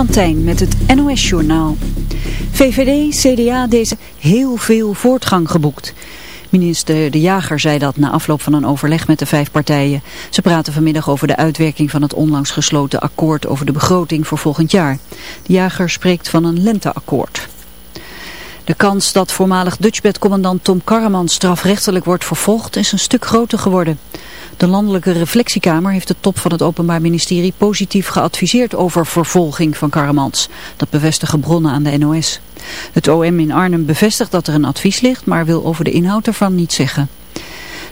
Chantijn met het NOS-journaal. VVD, CDA, deze heel veel voortgang geboekt. Minister De Jager zei dat na afloop van een overleg met de vijf partijen. Ze praten vanmiddag over de uitwerking van het onlangs gesloten akkoord over de begroting voor volgend jaar. De Jager spreekt van een lenteakkoord. De kans dat voormalig Dutchbed-commandant Tom Karreman strafrechtelijk wordt vervolgd is een stuk groter geworden. De Landelijke Reflectiekamer heeft de top van het Openbaar Ministerie positief geadviseerd over vervolging van Karremans. Dat bevestigen bronnen aan de NOS. Het OM in Arnhem bevestigt dat er een advies ligt, maar wil over de inhoud ervan niet zeggen.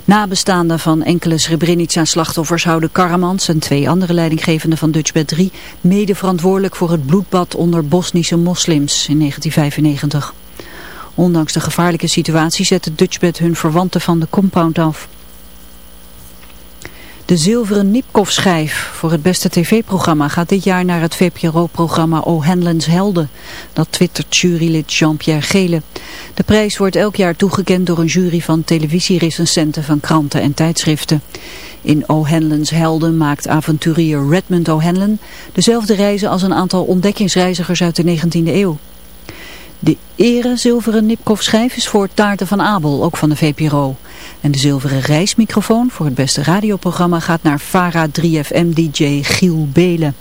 Nabestaanden van enkele Srebrenica-slachtoffers houden Karamans en twee andere leidinggevenden van Dutchbed 3 mede verantwoordelijk voor het bloedbad onder Bosnische moslims in 1995. Ondanks de gevaarlijke situatie zette Dutchbed hun verwanten van de compound af. De zilveren Nipkoff-schijf voor het beste tv-programma gaat dit jaar naar het VPRO-programma O Henlens Helden. Dat twittert jurylid Jean-Pierre Gele. De prijs wordt elk jaar toegekend door een jury van televisierecensenten van kranten en tijdschriften. In O'Hanlon's Helden maakt avonturier Redmond O'Hanlon dezelfde reizen als een aantal ontdekkingsreizigers uit de 19e eeuw. De ere zilveren Nipkoff-schijf is voor Taarten van Abel, ook van de VPRO. En de zilveren reismicrofoon voor het beste radioprogramma gaat naar Vara 3FM-dj Giel Belen.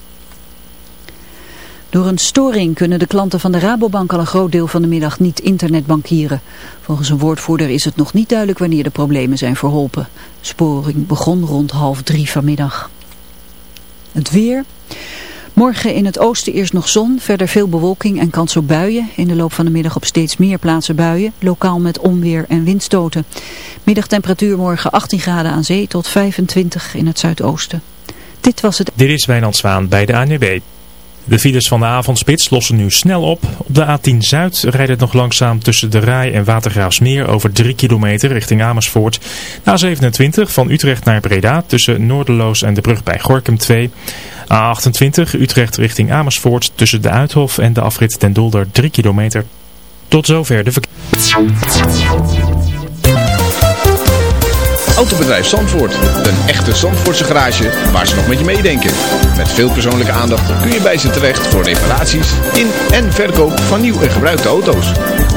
Door een storing kunnen de klanten van de Rabobank al een groot deel van de middag niet internetbankieren. Volgens een woordvoerder is het nog niet duidelijk wanneer de problemen zijn verholpen. Sporing begon rond half drie vanmiddag. Het weer... Morgen in het oosten eerst nog zon, verder veel bewolking en kans op buien. In de loop van de middag op steeds meer plaatsen buien, lokaal met onweer en windstoten. Middagtemperatuur morgen 18 graden aan zee tot 25 in het zuidoosten. Dit was het. Dit is Wijnand Zwaan bij de ANWB. De files van de avondspits lossen nu snel op. Op de A10 Zuid rijdt het nog langzaam tussen de Rai en Watergraafsmeer over 3 kilometer richting Amersfoort. De A27 van Utrecht naar Breda tussen Noorderloos en de brug bij Gorkum 2. A28 Utrecht richting Amersfoort tussen de Uithof en de afrit Den Dolder 3 kilometer. Tot zover de verkeer. Autobedrijf Zandvoort. Een echte Zandvoortse garage waar ze nog met je meedenken. Met veel persoonlijke aandacht kun je bij ze terecht voor reparaties in en verkoop van nieuw en gebruikte auto's.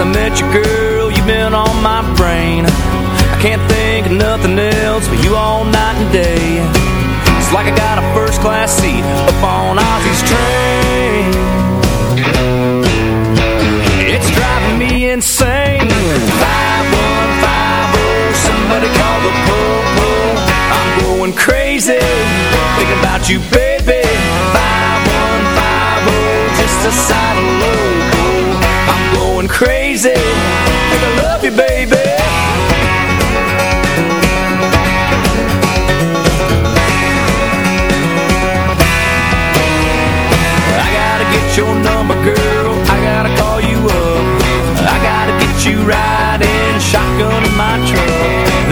I met you, girl, you've been on my brain. I can't think of nothing else but you all night and day. It's like I got a first class seat up on Ozzy's train. It's driving me insane. 5150, somebody call the po-po. I'm going crazy, thinking about you, baby. 5150, just a side of local crazy. Think I love you, baby. I gotta get your number, girl. I gotta call you up. I gotta get you riding shotgun in my truck.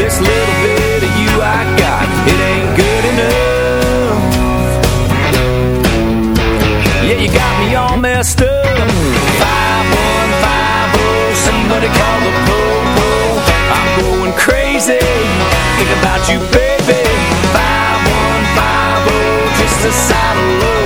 This little bit of you I got It ain't good enough. Yeah, you got me all messed up. they call the poo-poo I'm going crazy. Think about you, baby. Five one five oh, Just a side of love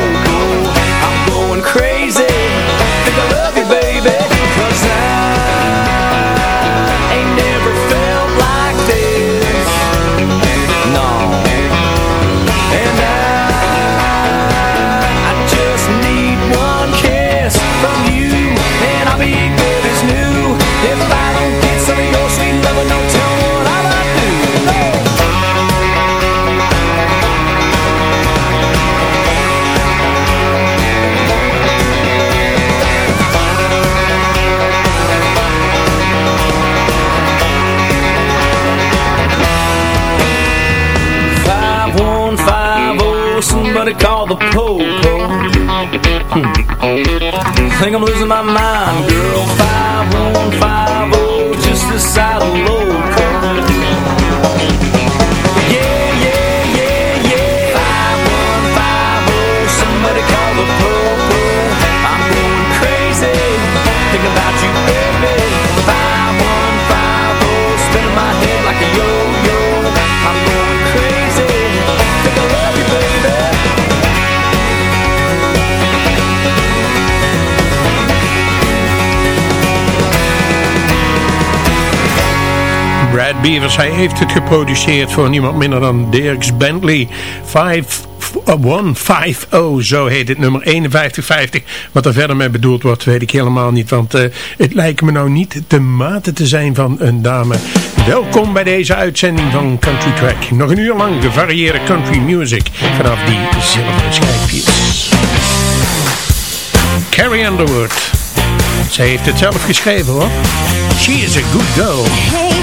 Bevers. Hij heeft het geproduceerd voor niemand minder dan Dirks Bentley. 150, uh, zo heet het nummer 5150. Wat er verder mee bedoeld wordt, weet ik helemaal niet. Want eh, het lijkt me nou niet de mate te zijn van een dame. Welkom bij deze uitzending van Country Track. Nog een uur lang gevarieerde country music vanaf die zilveren schijfjes. Carrie Underwood. Zij heeft het zelf geschreven hoor. She is a good girl.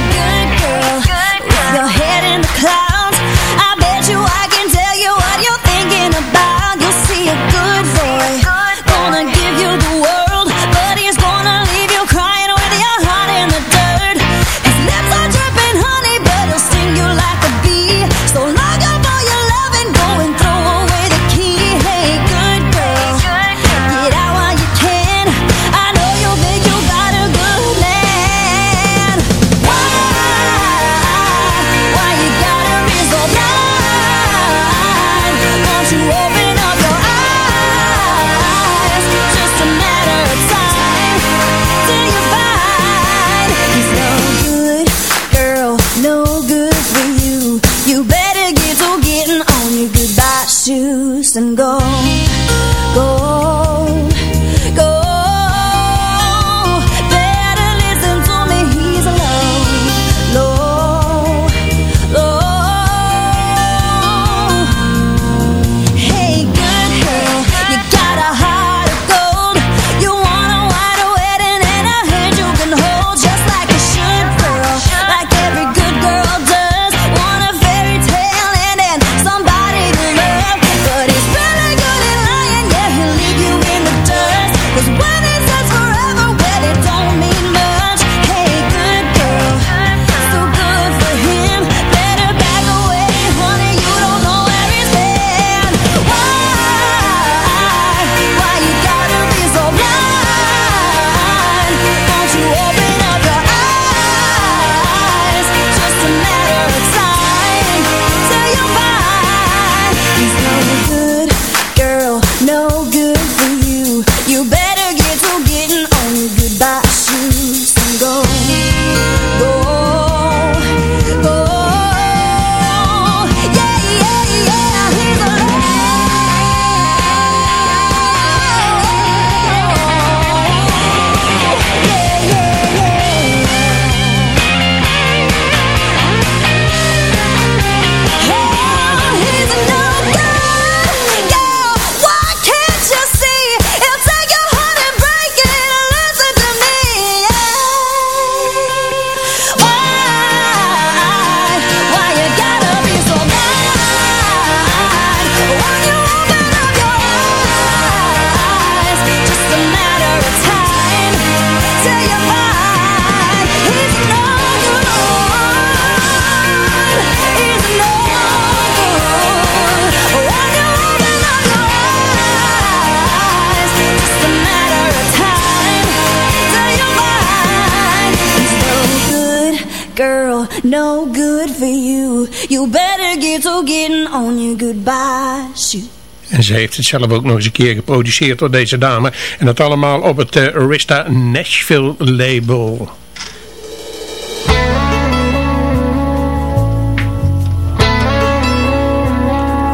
Ze heeft het zelf ook nog eens een keer geproduceerd door deze dame. En dat allemaal op het eh, Arista Nashville label.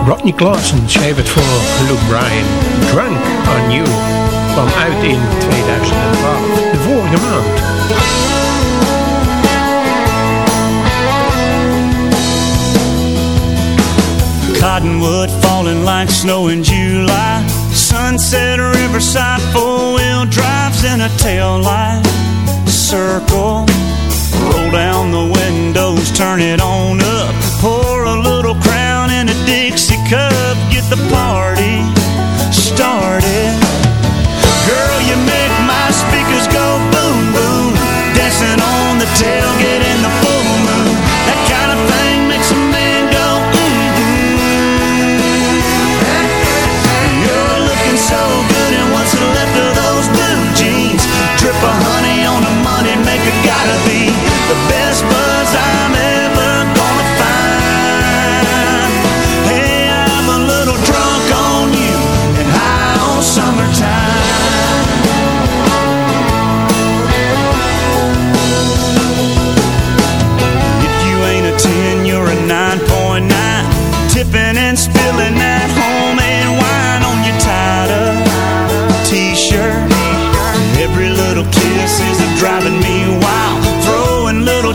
Rodney Clausen schreef het voor Luke Bryan. Drunk on You vanuit uit in 2012, de vorige maand. cottonwood falling like snow in July. Sunset Riverside, four-wheel drives in a tail light circle. Roll down the windows, turn it on up. Pour a little crown in a Dixie cup, get the ball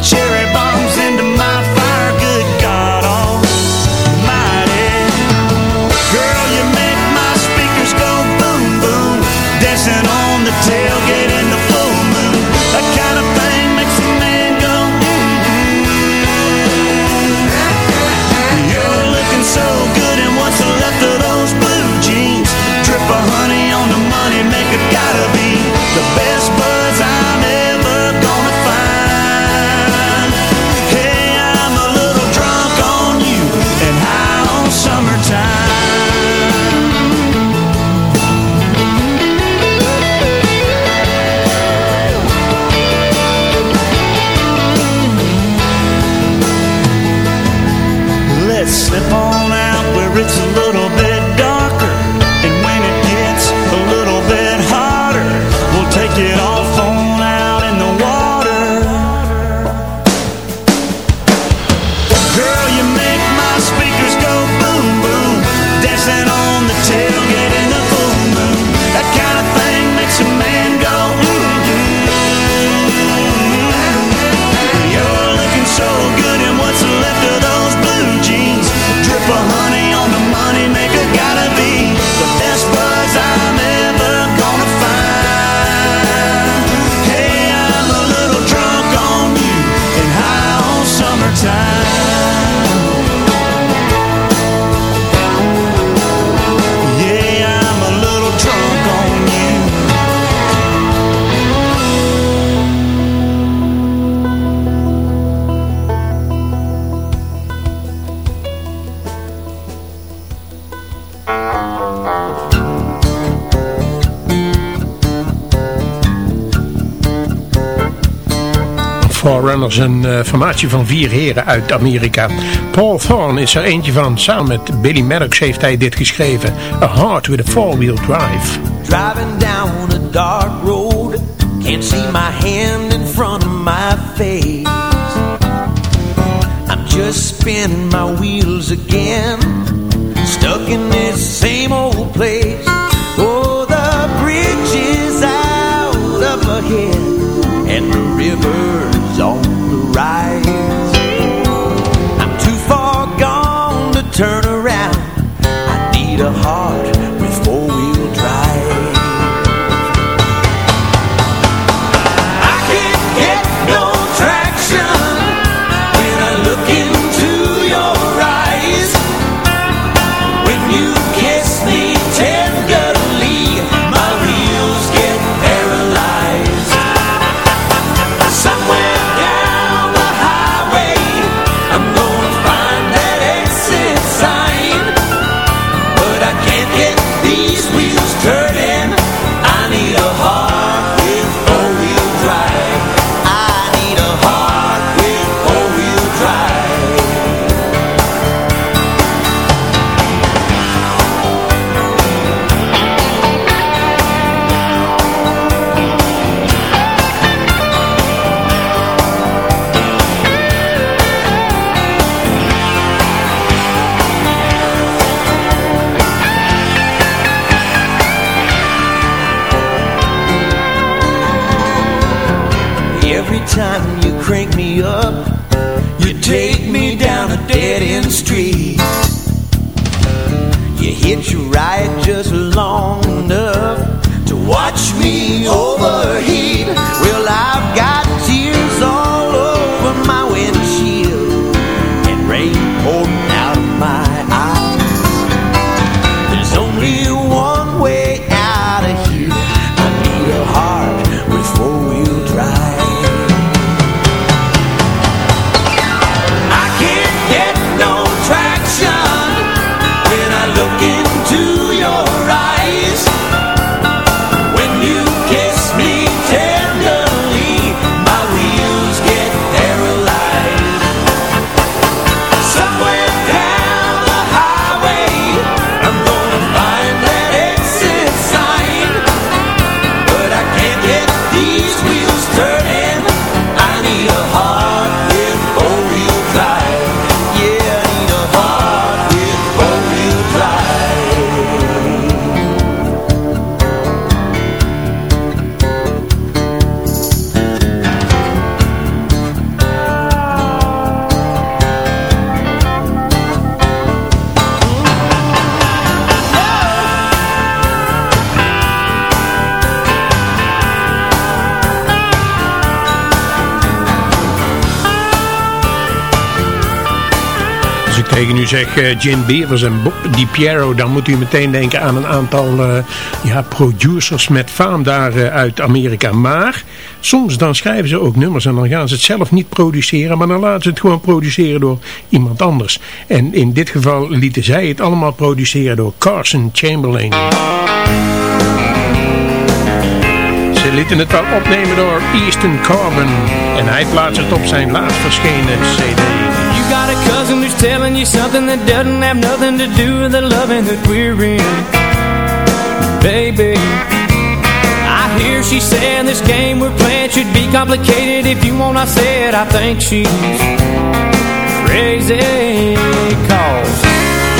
cherry bomb. Sopranos, een uh, formatie van vier heren uit Amerika. Paul Thorne is er eentje van. Samen met Billy Maddox heeft hij dit geschreven. A Heart with a Four-Wheel Drive. Driving down a dark road. Can't see my hand in front of my face. I'm just spinning my wheels again. Stuck in this same old place. Oh, the bridge is out of my head. And the river tegen u zeg eh, Jim Beavers en Bob Di Piero, dan moet u meteen denken aan een aantal eh, ja, producers met faam daar eh, uit Amerika. Maar soms dan schrijven ze ook nummers en dan gaan ze het zelf niet produceren, maar dan laten ze het gewoon produceren door iemand anders. En in dit geval lieten zij het allemaal produceren door Carson Chamberlain. Ze lieten het wel opnemen door Easton Corbin en hij plaatst het op zijn laatst verschenen cd. You got a cousin telling you something that doesn't have nothing to do with the loving that we're in. Baby, I hear she saying this game we're playing should be complicated. If you want, I said I think she's crazy. Cause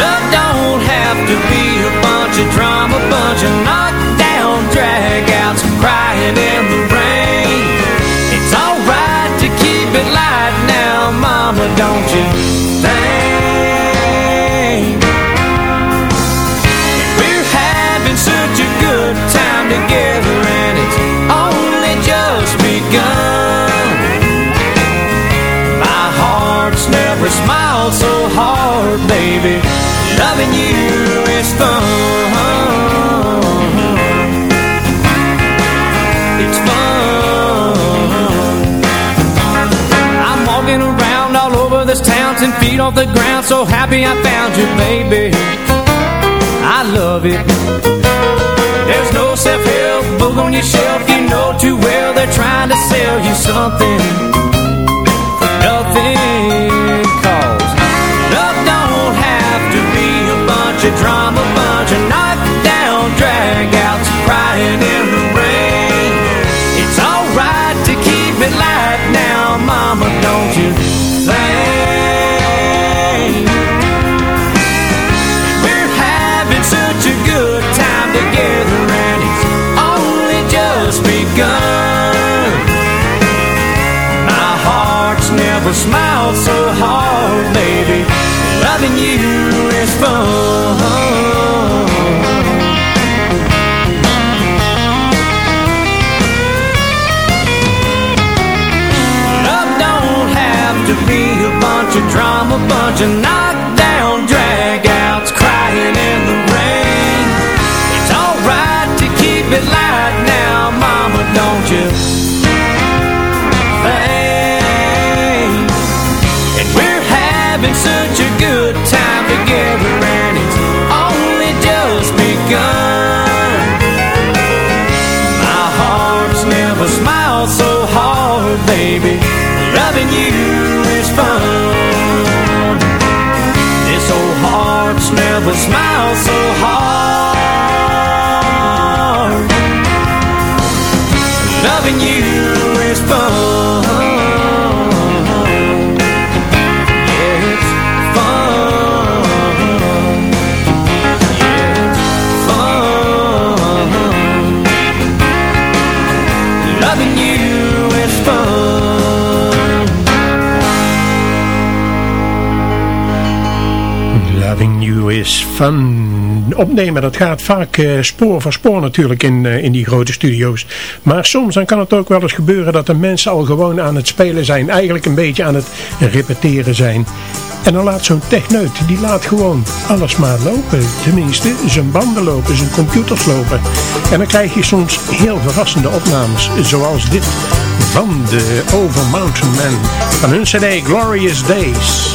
love don't have to be a bunch of drama, bunch of knockdown dragouts, crying in the rain. It's alright to keep it light now, mama, don't you together and it's only just begun. My heart's never smiled so hard, baby. Loving you is fun. It's fun. I'm walking around all over this town, ten feet off the ground, so happy I found you, baby. I love it. There's no self-help book on your shelf, you know too well they're trying to sell you something for nothing. Cause love don't have to be a bunch of drama, bunch of knockdown dragouts, crying in the rain. It's alright to keep it light now, mama, don't you smiled so hard, baby. Loving you is fun. Love don't have to be a bunch of drama, bunch of knockdown Smile. so Fun. Opnemen, dat gaat vaak uh, spoor voor spoor natuurlijk in, uh, in die grote studio's. Maar soms dan kan het ook wel eens gebeuren dat de mensen al gewoon aan het spelen zijn. Eigenlijk een beetje aan het repeteren zijn. En dan laat zo'n techneut, die laat gewoon alles maar lopen. Tenminste, zijn banden lopen, zijn computers lopen. En dan krijg je soms heel verrassende opnames, zoals dit van de Over Mountain Man. Van hun cd Glorious Days.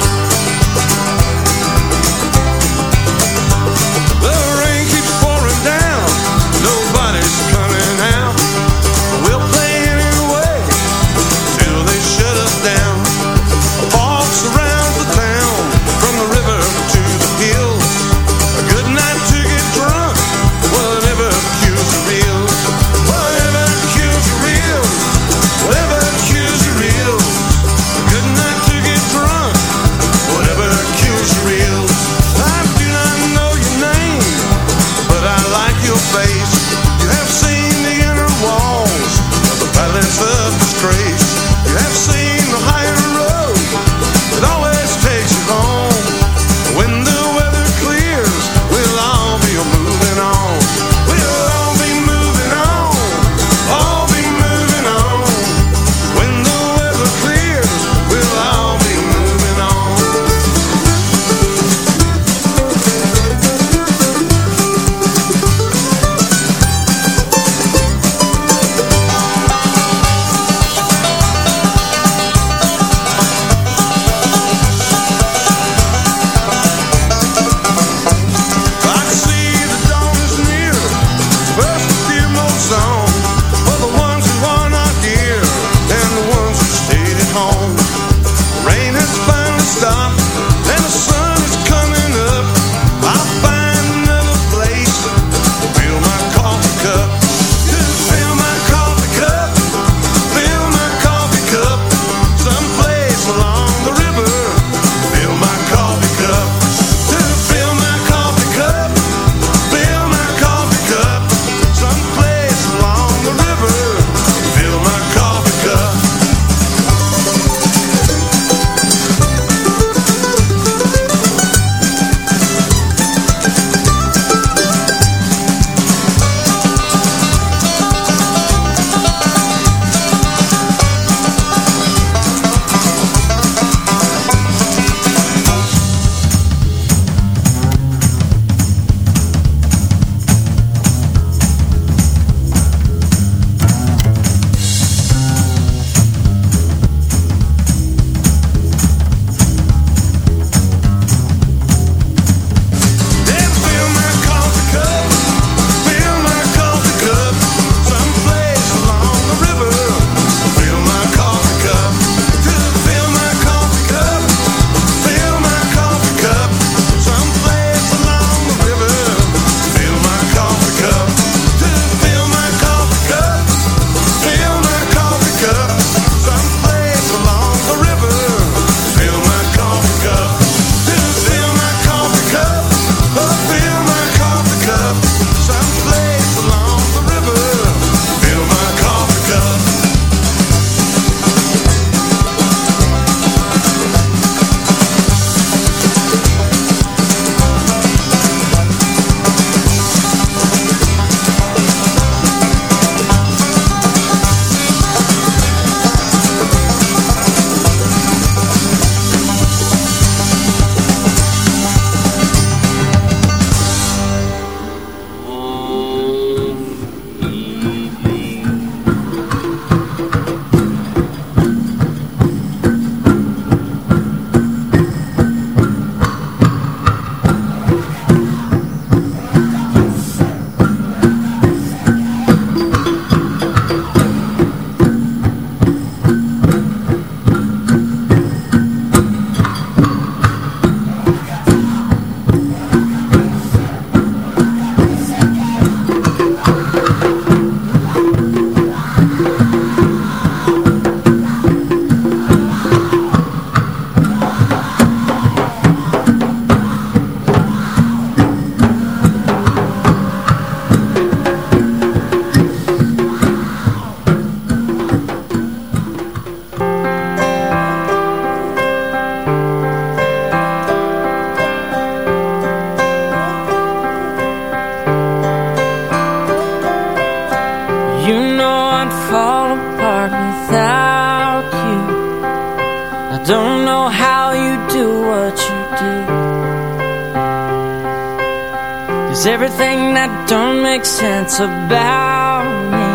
Cause everything that don't make sense about me?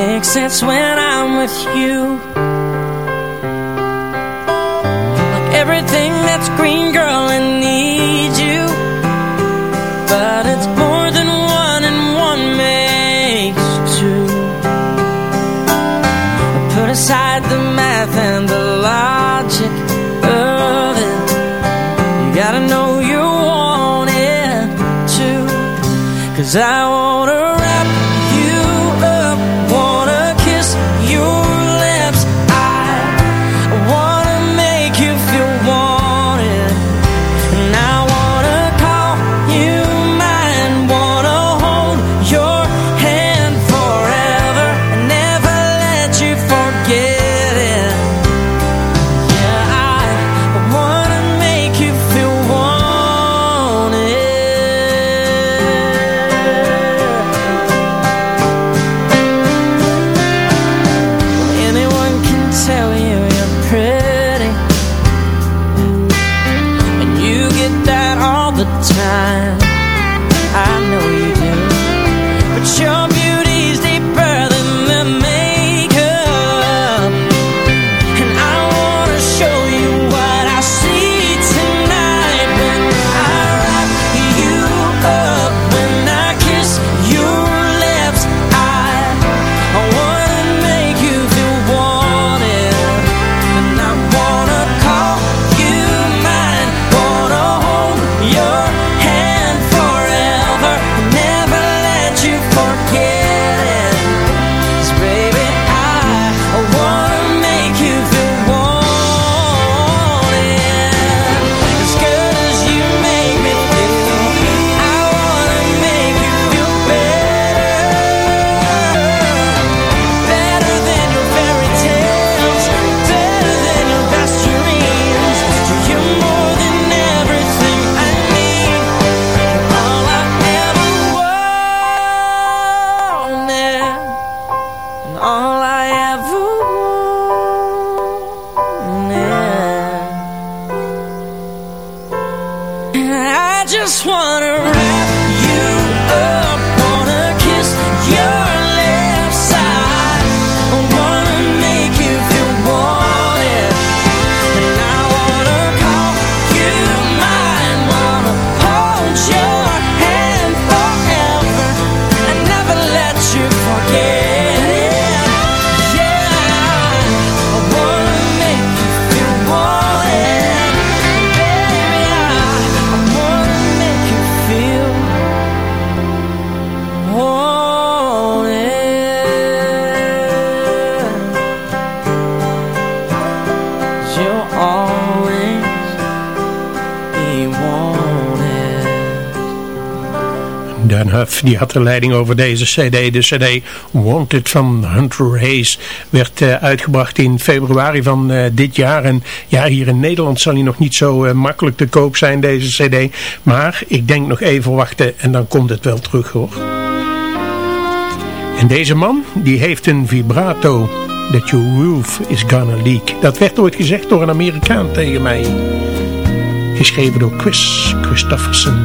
Makes sense when I'm with you. Like everything that's green, girl, and needs you Die had de leiding over deze cd. De cd Wanted van Hunter Hayes werd eh, uitgebracht in februari van eh, dit jaar. En ja, hier in Nederland zal hij nog niet zo eh, makkelijk te koop zijn, deze cd. Maar ik denk nog even wachten en dan komt het wel terug hoor. En deze man, die heeft een vibrato. That your roof is gonna leak. Dat werd ooit gezegd door een Amerikaan tegen mij. Geschreven door Chris Christofferson.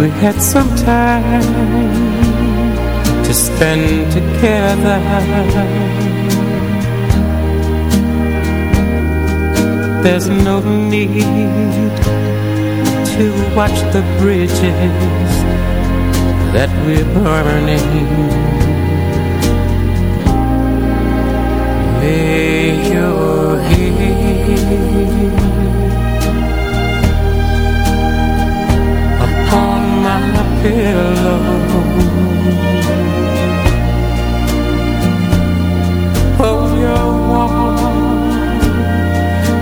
we had some time to spend together. There's no need to watch the bridges that we're burning.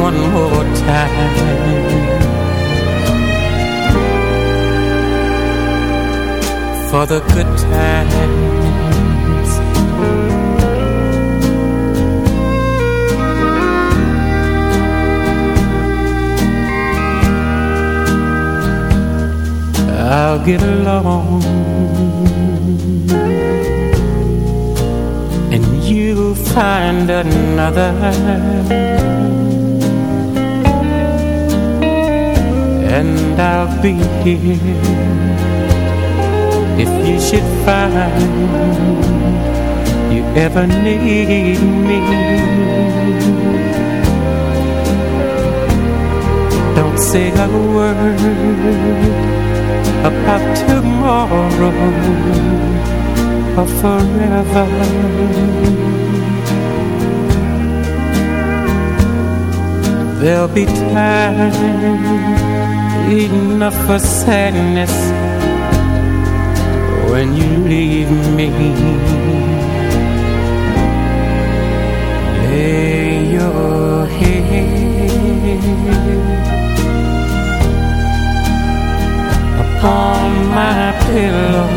one more time. For the good times. I'll get along. And you'll find another And I'll be here If you should find You ever need me Don't say a word about tomorrow or forever. There'll be time enough for sadness when you leave me. Lay your head on my pillow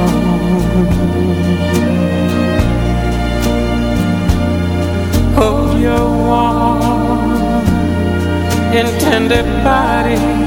Hold your warm and tender body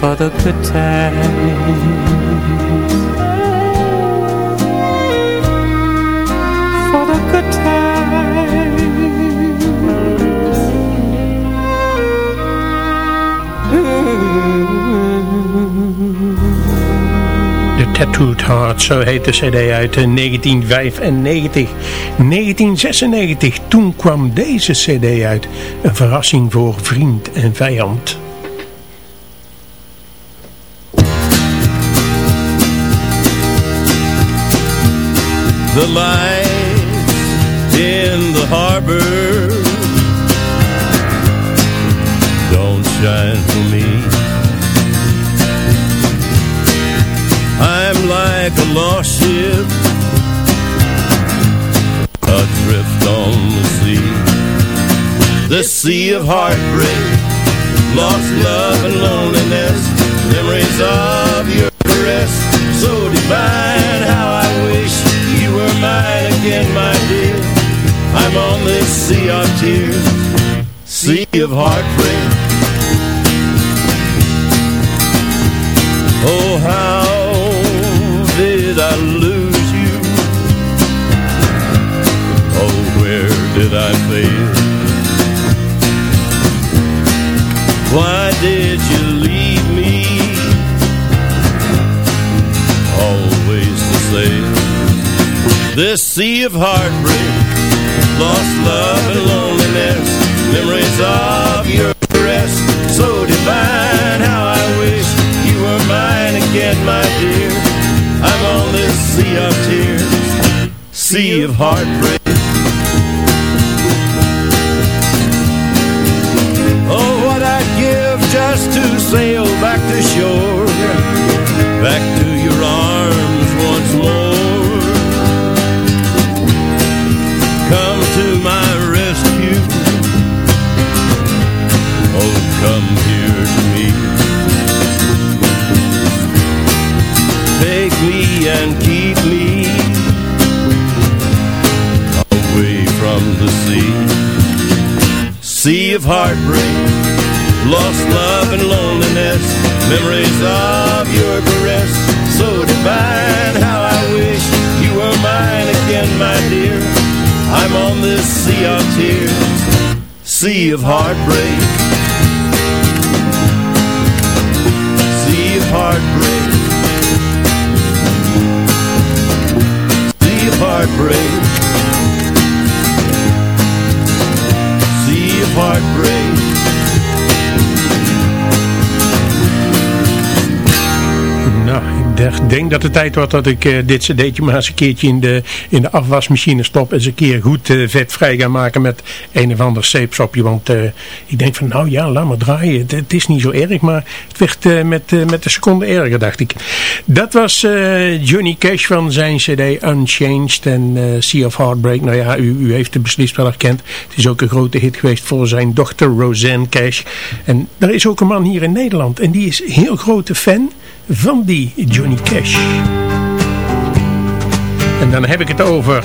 for the good times Tattooed Heart, zo heet de cd uit 1995. 1996, toen kwam deze cd uit. Een verrassing voor vriend en vijand. The light in the harbor. Don't shine for me. I'm like a lost ship Adrift on the sea. This sea of heartbreak Lost love and loneliness Memories of your caress So divine mine again, my dear I'm on this sea of tears Sea of heartbreak Oh, how did I lose you? Oh, where did I fail? Why This sea of heartbreak Lost love and loneliness Memories of your caress So divine how I wish you were mine again, my dear I'm on this sea of tears, sea of heartbreak. Oh, what I'd give just to sail back to shore, back heartbreak, lost love and loneliness, memories of your caress, so divine. How I wish you were mine again, my dear. I'm on this sea of tears, sea of heartbreak, sea of heartbreak, sea of heartbreak. Heartbreak. Denk dat het tijd wordt dat ik eh, dit cd'tje maar eens een keertje in de, in de afwasmachine stop. En eens een keer goed eh, vet vrij gaan maken met een of ander zeepsopje. Want eh, ik denk van nou ja, laat maar draaien. Het, is niet zo erg, maar het werd met, met de seconde erger, dacht ik. Dat was Johnny Cash van zijn cd Unchanged en Sea of Heartbreak. Nou ja, u, u heeft het beslist wel herkend. Het is ook een grote hit geweest voor zijn dochter Roseanne Cash. En er is ook een man hier in Nederland en die is heel grote fan van die Johnny Cash. En dan heb ik het over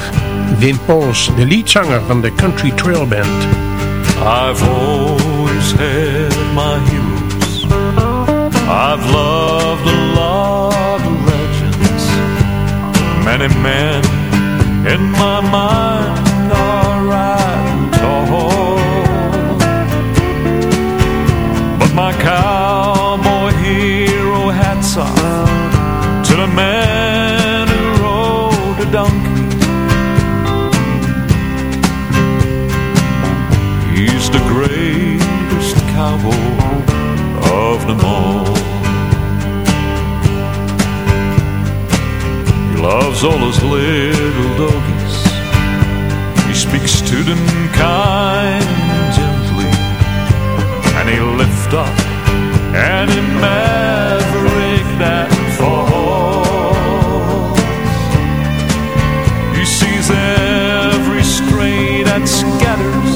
Wim Pauls, de leadzanger van de Country Trail Band. I've always had my heroes. I've loved a lot of legends. Many men in my mind man who rode a donkey. He's the greatest cowboy of them all. He loves all his little doggies. He speaks to them kind and gently. And he lifts up any maverick that every stray that scatters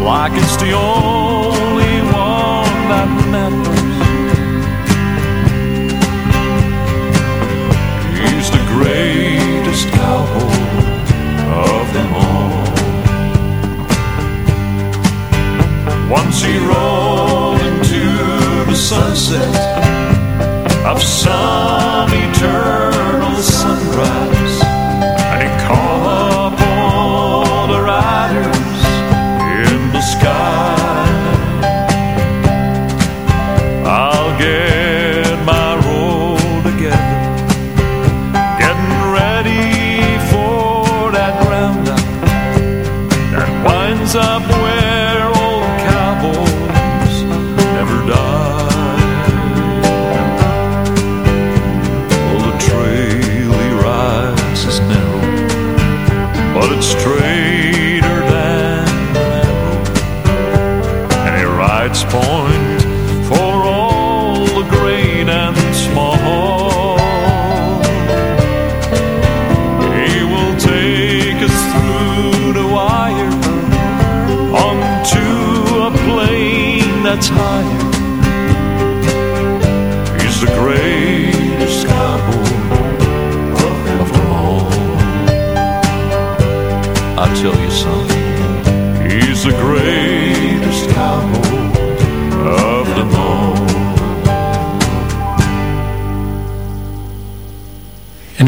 like it's the only one that matters. He's the greatest cowboy of them all. Once he rode into the sunset of some eternal sunrise,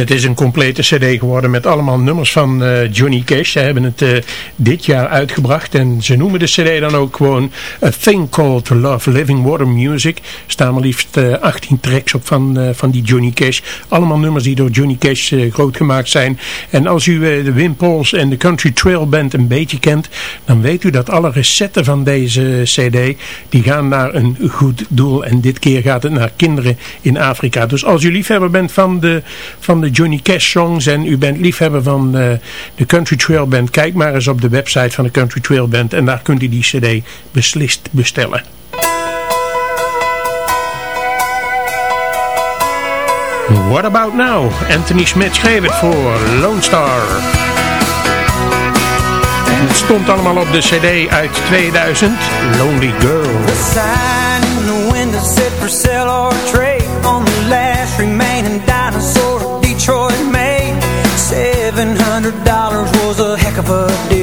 het is een complete cd geworden met allemaal nummers van eh, Johnny Cash. Ze hebben het eh, dit jaar uitgebracht en ze noemen de cd dan ook gewoon A Thing Called Love Living Water Music. Er staan maar liefst eh, 18 tracks op van, eh, van die Johnny Cash. Allemaal nummers die door Johnny Cash eh, groot gemaakt zijn. En als u eh, de Wim Pauls en de Country Trail Band een beetje kent, dan weet u dat alle recetten van deze cd, die gaan naar een goed doel. En dit keer gaat het naar kinderen in Afrika. Dus als u liefhebber bent van de, van de Johnny Cash songs en u bent liefhebber van eh, de Country Trail Band, kijk maar eens op de website van de Country Trail Band en daar kunt u die cd beslist bestellen. What About Now? Anthony Smith schreef het voor Lone Star. En het stond allemaal op de cd uit 2000, Lonely Girl. The or trade on the last never do.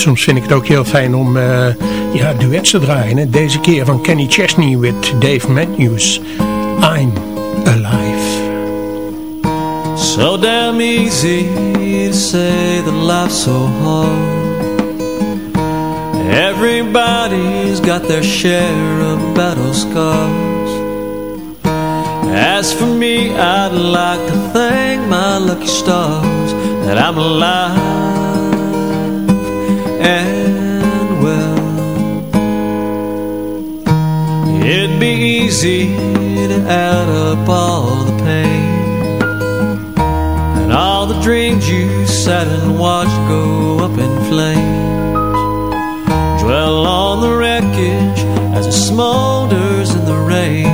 Soms vind ik het ook heel fijn om uh, ja, duets te draaien. Hè? Deze keer van Kenny Chesney with Dave Matthews. I'm Alive. So damn easy to say that life's so hard. Everybody's got their share of battle scars. As for me, I'd like to thank my lucky stars that I'm alive. easy to add up all the pain. And all the dreams you sat and watched go up in flames. Dwell on the wreckage as it smolders in the rain.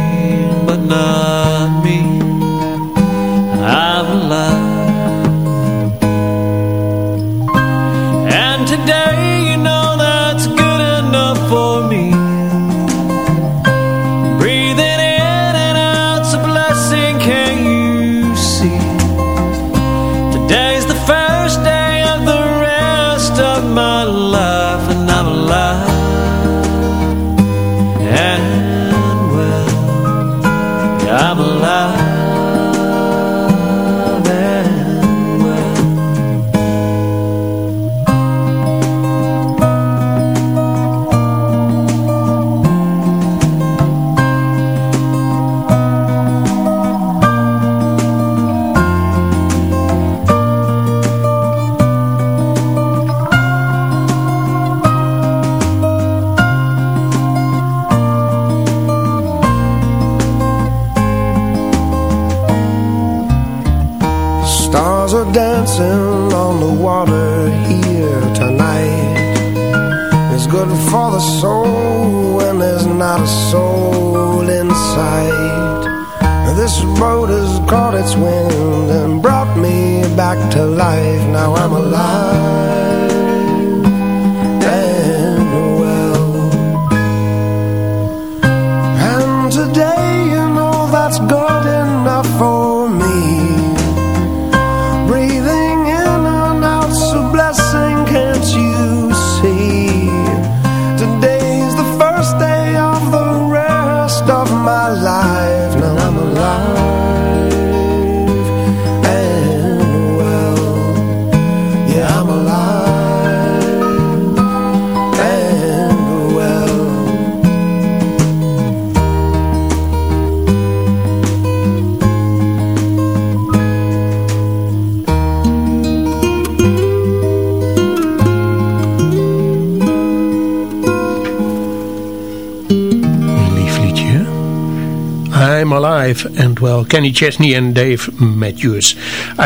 Kenny Chesney en Dave Matthews.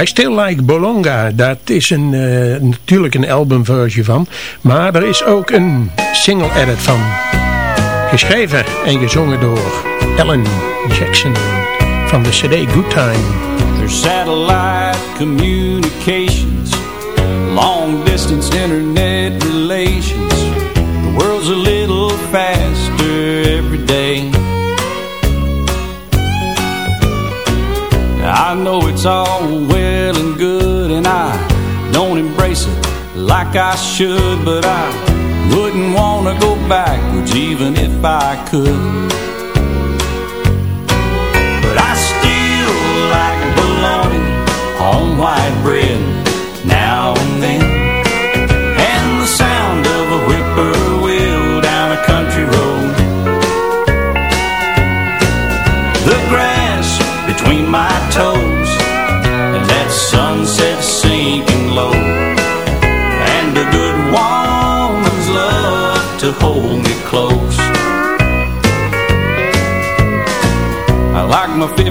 I Still Like Bolonga. Dat is een, uh, natuurlijk een albumversie van. Maar er is ook een single edit van. Geschreven en gezongen door Ellen Jackson van de CD Good Time. There's satellite communications, long distance internet relations. The world's a know it's all well and good and I don't embrace it like I should, but I wouldn't want to go backwards even if I could.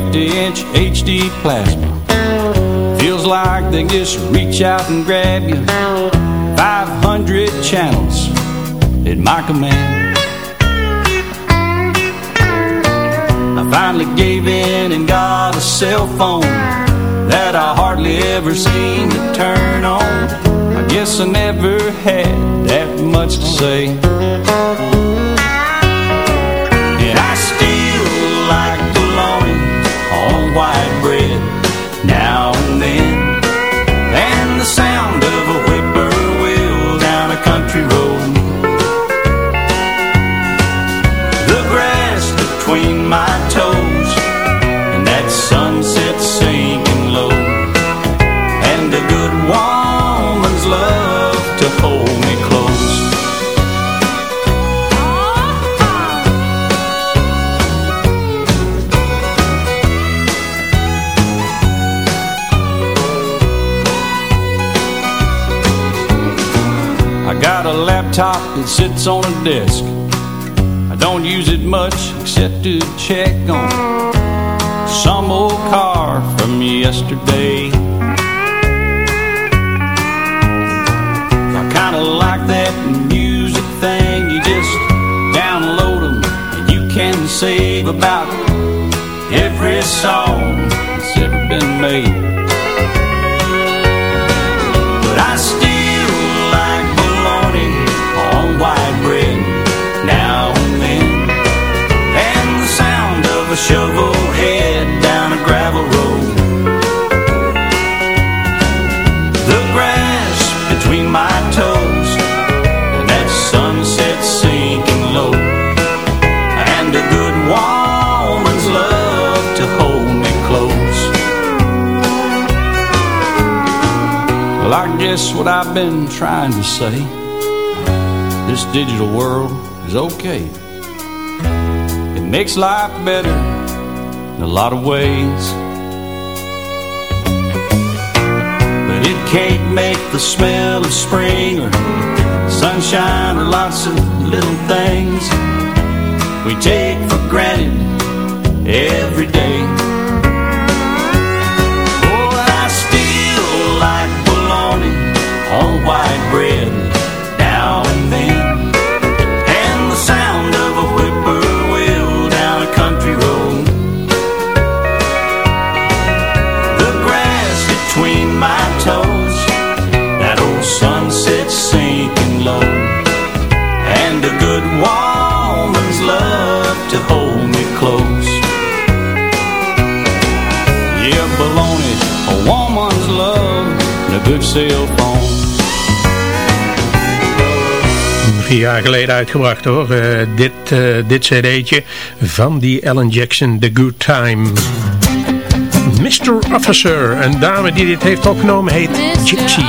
50-inch HD plasma. Feels like they just reach out and grab you. 500 channels at my command. I finally gave in and got a cell phone That I hardly ever seem to turn on. I guess I never had that much to say. That sits on a desk. I don't use it much except to check on some old car from yesterday. I kinda like that music thing. You just download them and you can save about every song guess what I've been trying to say this digital world is okay. It makes life better in a lot of ways. But it can't make the smell of spring or sunshine or lots of little things we take for granted every day. On white bread now and then. And the sound of a whippoorwill down a country road. The grass between my toes, that old sunset sinking low. And a good woman's love to hold me close. Yeah, baloney, a woman's love, and a good cell phone. Vier jaar geleden uitgebracht hoor. Eh, dit, eh, dit cd'tje van die Ellen Jackson, The Good Time. Mr. Officer, een dame die dit heeft opgenomen heet Gypsy.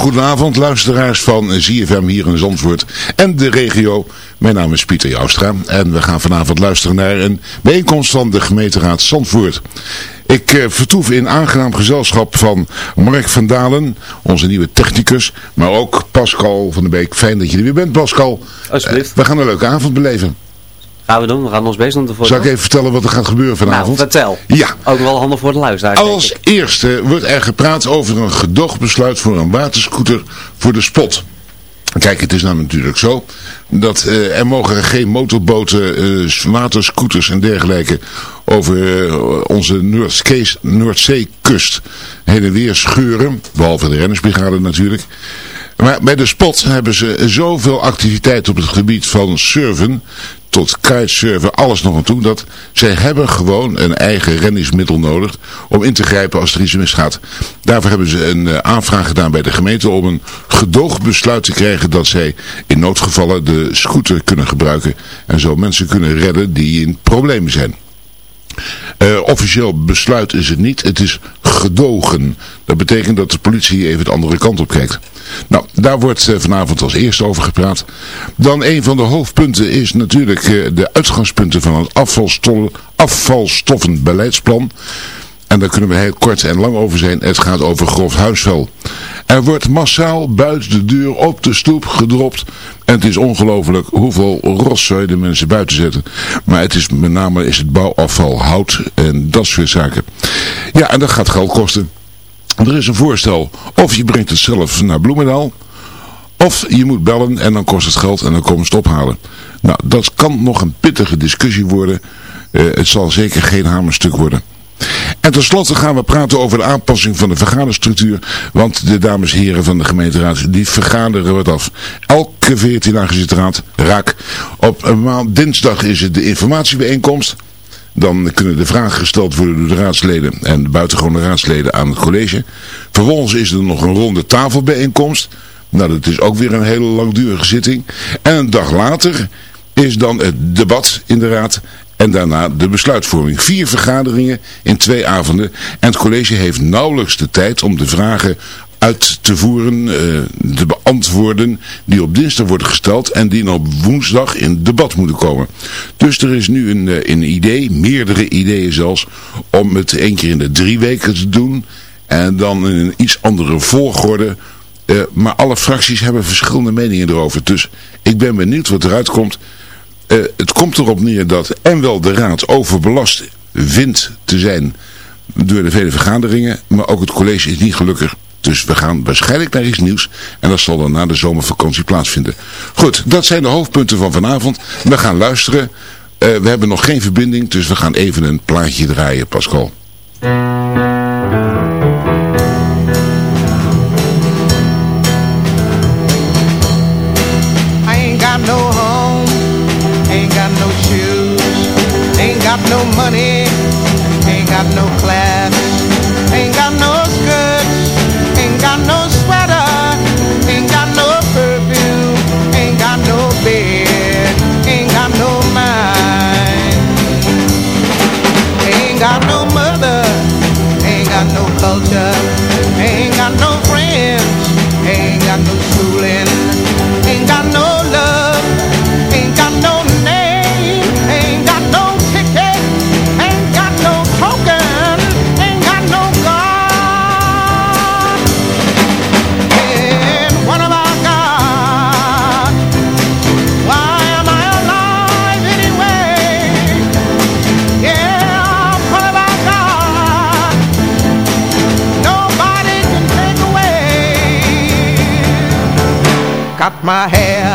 Goedenavond luisteraars van ZFM hier in Zandvoort en de regio. Mijn naam is Pieter Joustra en we gaan vanavond luisteren naar een bijeenkomst van de gemeenteraad Zandvoort. Ik uh, vertoef in aangenaam gezelschap van Mark van Dalen, onze nieuwe technicus, maar ook Pascal van der Beek. Fijn dat je er weer bent Pascal. Alsjeblieft. Uh, we gaan een leuke avond beleven. Gaan we doen, we gaan ons best doen ervoor. Zal ik even vertellen wat er gaat gebeuren vanavond? Nou, vertel. Ja. Ook wel handig voor de luisteraar. Als eerste wordt er gepraat over een gedoogbesluit voor een waterscooter voor de spot. Kijk, het is nou natuurlijk zo dat uh, er mogen geen motorboten, uh, waterscooters en dergelijke over uh, onze Noordzeekust heen en weer scheuren. Behalve de rennersbrigade natuurlijk. Maar bij de spot hebben ze zoveel activiteit op het gebied van surfen tot kitesurfen, alles nog aan toe, dat zij hebben gewoon een eigen renningsmiddel nodig om in te grijpen als er iets misgaat. Daarvoor hebben ze een uh, aanvraag gedaan bij de gemeente om een gedoogbesluit te krijgen dat zij in noodgevallen de scooter kunnen gebruiken en zo mensen kunnen redden die in problemen zijn. Uh, officieel besluit is het niet, het is gedogen. Dat betekent dat de politie even de andere kant op kijkt. Nou, daar wordt uh, vanavond als eerste over gepraat. Dan een van de hoofdpunten is natuurlijk uh, de uitgangspunten van het afvalstoffenbeleidsplan. En daar kunnen we heel kort en lang over zijn. Het gaat over grof huisvuil. Er wordt massaal buiten de deur op de stoep gedropt. En het is ongelooflijk hoeveel rotzooi de mensen buiten zetten. Maar het is met name is het bouwafval, hout en dat soort zaken. Ja, en dat gaat geld kosten. Er is een voorstel. Of je brengt het zelf naar Bloemendaal. Of je moet bellen en dan kost het geld en dan komen ze het ophalen. Nou, dat kan nog een pittige discussie worden. Uh, het zal zeker geen hamerstuk worden. En tenslotte gaan we praten over de aanpassing van de vergaderstructuur. Want de dames en heren van de gemeenteraad, die vergaderen wat af. Elke 14 dagen zit de raad, raak. Op een maand dinsdag is het de informatiebijeenkomst. Dan kunnen de vragen gesteld worden door de raadsleden en de buitengewone raadsleden aan het college. Vervolgens is er nog een ronde tafelbijeenkomst. Nou, dat is ook weer een hele langdurige zitting. En een dag later is dan het debat in de raad en daarna de besluitvorming. Vier vergaderingen in twee avonden. En het college heeft nauwelijks de tijd om de vragen uit te voeren, uh, te beantwoorden die op dinsdag worden gesteld en die op woensdag in debat moeten komen. Dus er is nu een, uh, een idee, meerdere ideeën zelfs, om het één keer in de drie weken te doen en dan in een iets andere volgorde. Uh, maar alle fracties hebben verschillende meningen erover. Dus ik ben benieuwd wat eruit komt. Uh, het komt erop neer dat en wel de raad overbelast vindt te zijn door de vele vergaderingen, maar ook het college is niet gelukkig. Dus we gaan waarschijnlijk naar iets nieuws en dat zal dan na de zomervakantie plaatsvinden. Goed, dat zijn de hoofdpunten van vanavond. We gaan luisteren. Uh, we hebben nog geen verbinding, dus we gaan even een plaatje draaien, Pascal. Money, ain't got no class, My hair,